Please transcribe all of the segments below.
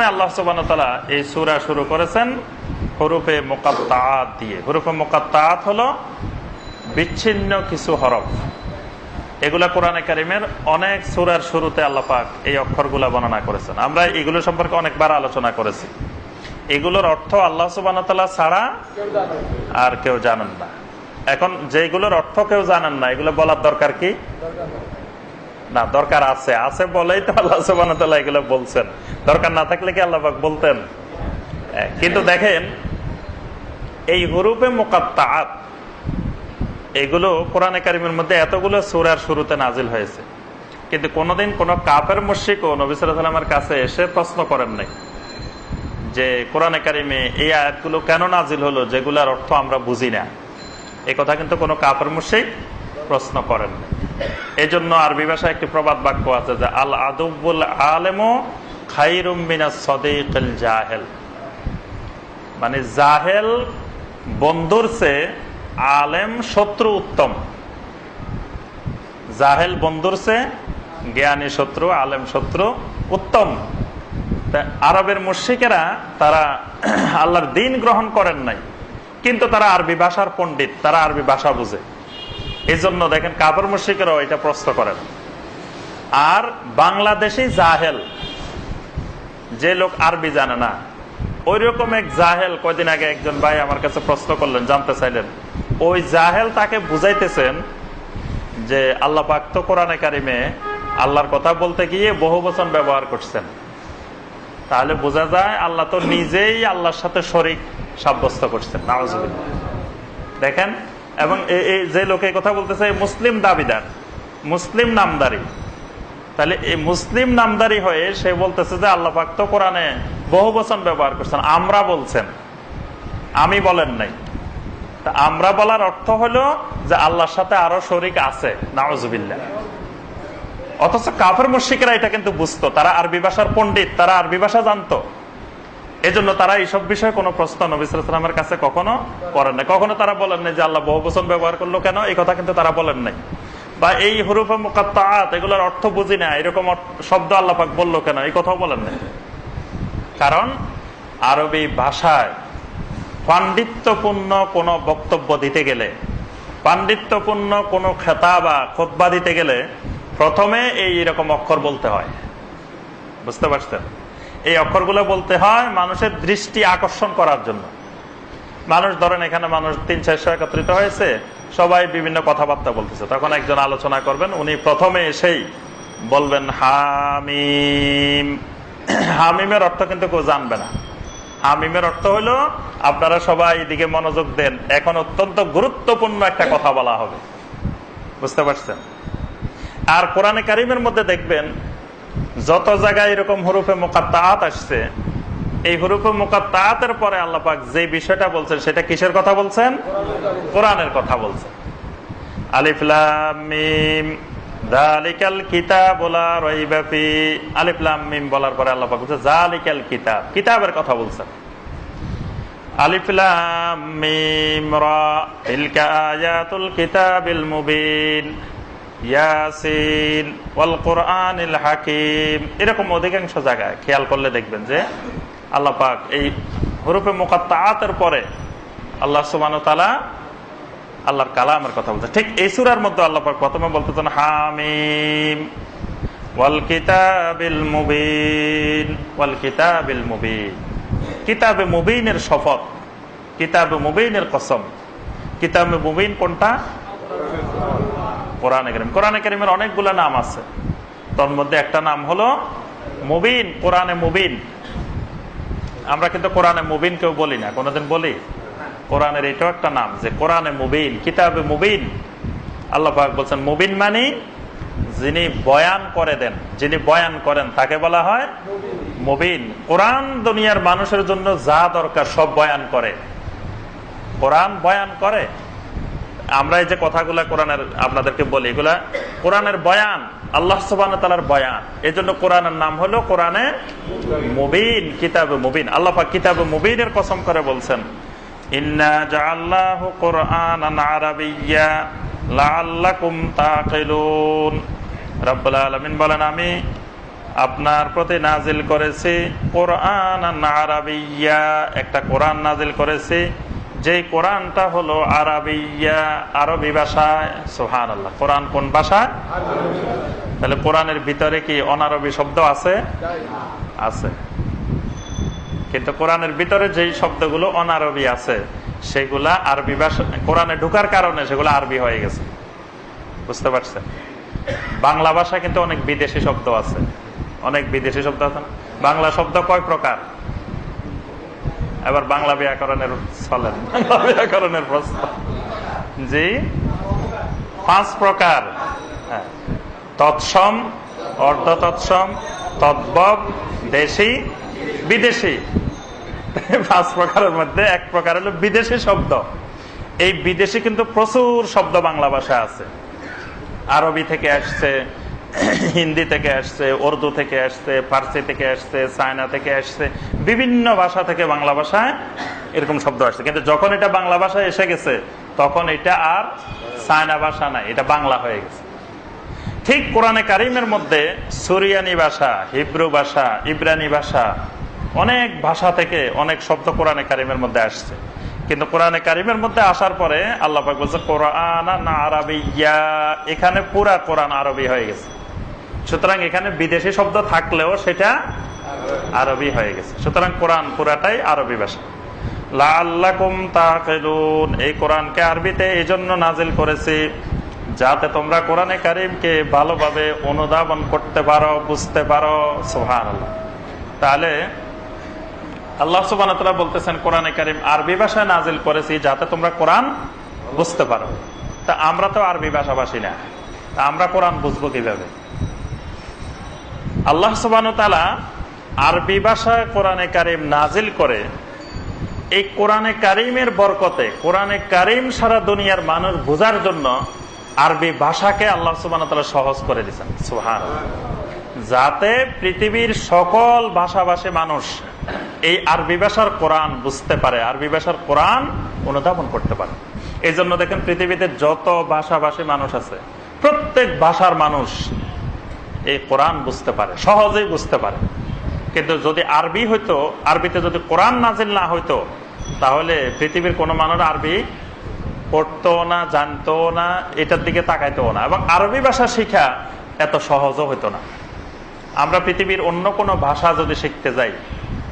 আল্লাহ সুবাহতালা এই সুরা শুরু করেছেন হরুফে মোকাত্তাত দিয়ে। হরুফে মোকাত্তাত হলো বিচ্ছিন্ন কিছু হরফ। এগুলা কোরআনে কারিমের অনেক সুরার শুরুতে আল্লাপাক এই অক্ষরগুলা বর্ণনা করেছেন। আমরা এগুলো সম্পর্কে অনেকবার আলোচনা করেছি। এগুলোর অর্থ আল্লাহ সুবাহ ছাড়া আর কেউ জানেন না। এখন যেগুলোর অর্থ কেউ জানেন না, এগুলো বলার দরকার কি? না, দরকার আছে। আছে বলেই তো আল্লাহ সুবাহ এগুলো বলছেন। দরকার না থাকলে কি আল্লাহবাক বলতেন? কিন্তু দেখেন, এই হরুপে মোকাত্তাত এগুলো কোরআনে কারিমের মধ্যে এতগুলো সুরার শুরুতে নাজিল হয়েছে। কিন্তু কোনোদিন কোন কাপের মুশিক ও নবিসামের কাছে এসে প্রশ্ন করেন নাই যে, কোরআনে কারিমে এই আয়াতগুলো কেন নাজিল হলো, যেগুলার অর্থ আমরা বুঝি না। এই কথা কিন্তু কোনো কাপের মুশিক প্রশ্ন করেন না এই জন্য আরবি ভাষায় একটি প্রবাদ বাক্য আছে যে, আল আদুবুল আলেমো জাহেল। মানে জাহেল বন্ধুর সে আলেম শত্রু উত্তম। জাহেল বন্ধুর সে জ্ঞানী শত্রু, আলেম শত্রু উত্তম। আরবের মুর্শিকেরা তারা আল্লাহর দিন গ্রহণ করেন নাই। কিন্তু তারা আরবি ভাষার পণ্ডিত, তারা আরবি ভাষা বুঝে। এই জন্য দেখেন কাপড় মুর্শিকেরাও এটা প্রশ্ন করেন। আর বাংলাদেশি জাহেল, যে লোক আরবি জানে না ওই রকম এক জাহেল কয়দিন আগে একজন ভাই আমার কাছে প্রশ্ন করলেন, জানতে চাইলেন। ওই জাহেল তাকে বুঝাইতেছেন যে আল্লাহ পাক তো কোরআনে কারিমে আল্লাহর কথা বলতে গিয়ে বহু বচন ব্যবহার করছেন। তাহলে বোঝা যায় আল্লাহ তো নিজেই আল্লাহর সাথে শরিক সাব্যস্ত করছেন। দেখেন এবং যে লোকে কথা বলতেছে মুসলিম দাবিদার, মুসলিম নামদারি। তাহলে এই মুসলিম নামদারি হয়ে সে বলতেছে যে, আল্লাহ পাক তো কোরআনে বহু বচন ব্যবহার করছেন, আমরা বলছেন, আমি বলেন নাই। তা আমরা বলার অর্থ হলো যে, আল্লাহর সাথে আরও শরিক আছে নাওজবিল্লা অথচ কাফের মুশিকরা এটা কিন্তু বুঝতো, তারা আরবি ভাষার পণ্ডিত, তারা আরবি ভাষা জানতো। এজন্য তারা এইসব বিষয়ে কোনো প্রশ্ন নবিসামের কাছে কখনো করেন নাই। কখনো তারা বলেন যে আল্লাহ বহু বচন ব্যবহার করল কেন? এই কথা কিন্তু তারা বলেন নাই। বা এই হরুফে মুকাত্তাত এগুলোর অর্থ বুঝি না এরকম শব্দ আল্লাপাক বলল কেন? এই কথাও বলেন নাই। কারণ আরবি ভাষায় পাণ্ডিত্যপূর্ণ কোন বক্তব্য দিতে গেলে, পাণ্ডিত্যপূর্ণ কোন খেতা বা খোদবা দিতে গেলে প্রথমে এই এরকম অক্ষর বলতে হয়। বুঝতে পারছেন? এই অক্ষরগুলো বলতে হয় মানুষের দৃষ্টি আকর্ষণ করার জন্য। মানুষ ধরেন এখানে মানুষ তিন চারশো একত্রিত হয়েছে, সবাই বিভিন্ন কথাবার্তা বলতেছে। তখন একজন আলোচনা করবেন, উনি প্রথমে এসেই বলবেন, হামিম। হামিমের অর্থ কিন্তু কেউ জানবে না। হামিমের অর্থ হলো আপনারা সবাই এদিকে মনোযোগ দেন। এখন অত্যন্ত গুরুত্বপূর্ণ একটা কথা বলা হবে। বুঝতে পারছেন? আর কোরআনে কারিমের মধ্যে দেখবেন যত জায়গায় এরকম হরুফে মোকাত্তাত আসছে, এই হরুফে মোকাত্তাতের পরে আল্লাপাক যে বিষয়টা বলছেন, সেটা কিসের কথা বলছেন? কোরআনের কথা বলছেন। আলিফলাম জালিকাল কিতাব বলার পরে কিতাব, কিতাবের কথা বলছেন। মুবিন। ইয়াসিন ওয়াল কোরআনিল হাকিম। এরকম অধিকাংশ জায়গায় খেয়াল করলে দেখবেন যে আল্লাহ পাক এই হরুফে মোকাত্তাতের পরে আল্লাহ সুবান তালা আল্লাহর কালামের কথা বলছে। ঠিক এই সুরার মধ্যে আল্লাহ পাক প্রথমে বলতেছেন, হামিম ওয়াল কিতাবিল মুবিন, ওয়াল কিতাবিল মুবিন। কিতাবে মুবিনের শপথ, কিতাবে মুবিনের কসম। কিতাবে মুবিন কোনটা? কোরআনে করিম। কোরআনে করিমের অনেকগুলো নাম আছে। তোর মধ্যে একটা নাম হলো মুবিন, কোরআনে মুবিন। আমরা কিন্তু কোরআনে মুবিন কেউ বলি না, কোনোদিন বলি? কোরআনের এটাও একটা নাম যে কোরআনে মুবিন, কিতাবে মুবিন। আল্লাহ বলছেন, মুবিন মানি যিনি বয়ান করে দেন, যিনি বয়ান করেন, তাকে বলা হয় মুবিন। কোরআন দুনিয়ার মানুষের জন্য যা দরকার সব বয়ান করে। কোরআন বয়ান করে? আমরা এই যে কথাগুলা কোরআনের আপনাদেরকে বলি, এগুলা কোরআনের বয়ান, আল্লাহ সুবান তালার বয়ান। এই জন্য কোরআনের নাম হলো কোরআনে মুবিন, কিতাবে মুবিন। আল্লাহ কিতাবে মুবিনের কসম করে বলছেন বলেন, আমি আপনার প্রতি নাজিল করেছি কোরআন একটা কোরআন নাজিল করেছি। যে কোরআনটা হলো আরবিয়া, আরবি ভাষায় সোহান আল্লাহ কোরআন কোন ভাষায়? তাহলে কোরআনের ভিতরে কি অনারবি শব্দ আছে? আছে। কিন্তু কোরআনের ভিতরে যেই শব্দগুলো অনারবি আছে, সেগুলা আরবি ভাষা, কোরআনে ঢুকার কারণে সেগুলো আরবি হয়ে গেছে। বুঝতে পারছেন? বাংলা ভাষা কিন্তু অনেক বিদেশি শব্দ আছে। অনেক বিদেশি শব্দ আছে বাংলা শব্দ কয় প্রকার? এবার বাংলা ব্যাকরণের চলেন বাংলা ব্যাকরণের প্রশ্ন। জি? পাঁচ প্রকার। হ্যাঁ। তৎসম অর্ধ তৎসম তদ্ভব, দেশি, বিদেশি। পাঁচ প্রকারের মধ্যে এক প্রকার হলো বিদেশি শব্দ। এই বিদেশি কিন্তু প্রচুর শব্দ বাংলা ভাষা আছে। আরবি থেকে আসছে, হিন্দি থেকে আসছে, উর্দু থেকে আসছে, ফার্সি থেকে আসছে, চায়না থেকে আসছে বিভিন্ন ভাষা থেকে বাংলা ভাষায় এরকম শব্দ আসছে। কিন্তু যখন এটা বাংলা ভাষায় এসে গেছে, তখন এটা আর চায়না ভাষা নাই, এটা বাংলা হয়ে গেছে। ঠিক কোরআনে কারিমের মধ্যে সুরিয়ানি ভাষা, হিব্রু ভাষা, ইব্রানি ভাষা, অনেক ভাষা থেকে অনেক শব্দ কোরআনে কারিমের মধ্যে আসছে। কিন্তু কোরআনে কারিমের মধ্যে আসার পরে আল্লাহ বলছে, কোরআন আরবিয়া এখানে পুরা কোরআন আরবি হয়ে গেছে। সুতরাং এখানে বিদেশি শব্দ থাকলেও সেটা আরবি হয়ে গেছে। সুতরাং কোরআন পুরাটাই আরবি ভাষা। লাল্লাকুম তাকিলুন এই কোরআনকে আরবিতে এই জন্য নাজিল করেছি যাতে তোমরা কোরআনে কারিমকে ভালোভাবে অনুধাবন করতে পারো, বুঝতে পারো। সোহান তাহলে আল্লাহ সুবান বলতেছেন, কোরআনে কারিম আরবি ভাষায় নাজিল করেছি যাতে তোমরা কোরআন বুঝতে পারো। তা আমরা তো আরবি ভাষাভাষী না। তা আমরা কোরআন বুঝব কীভাবে? আল্লাহ সুবান আরবি ভাষায় কোরআনে কারিম নাজিল করে, এই কোরআনে কারিমের বরকতে, কোরআনে কারিম সারা দুনিয়ার মানুষ বোঝার জন্য আরবি ভাষাকে আল্লাহ সুবান সহজ করে দিচ্ছেন সুহান যাতে পৃথিবীর সকল ভাষাভাষী মানুষ এই আরবি ভাষার কোরআন বুঝতে পারে, আরবি ভাষার কোরআন অনুধাবন করতে পারে। এই জন্য দেখেন পৃথিবীতে যত ভাষাভাষী মানুষ আছে, প্রত্যেক ভাষার মানুষ এই কোরআন বুঝতে পারে, সহজেই বুঝতে পারে। কিন্তু যদি আরবি হইতো, আরবিতে যদি কোরআন নাজিল না হইতো, তাহলে পৃথিবীর কোনো মানুষ আরবি পড়তো না, জানতো না, এটার দিকে তাকাইতো না। এবং আরবি ভাষা শিখা এত সহজও হইতো না। আমরা পৃথিবীর অন্য কোনো ভাষা যদি শিখতে যাই,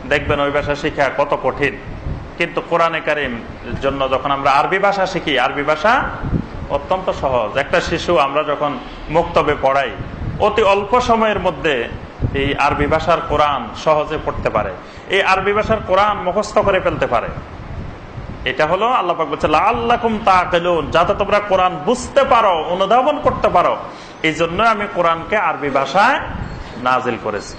দেখবেন ওই ভাষা শিখা কত কঠিন। কিন্তু কোরআনে কারিম জন্য যখন আমরা আরবি ভাষা শিখি, আরবি ভাষা অত্যন্ত সহজ। একটা শিশু আমরা যখন মুক্তবে পড়াই, অতি অল্প সময়ের মধ্যে এই আরবি ভাষার কোরআন সহজে পড়তে পারে। এই আরবি ভাষার কোরআন মুখস্থ করে ফেলতে পারে। এটা হলো বলছে আল্লাহম যাতে তোমরা বুঝতে পারো, অনুধাবন করতে পারো। এই জন্য আমি আরবি ভাষায় নাজিল করেছি।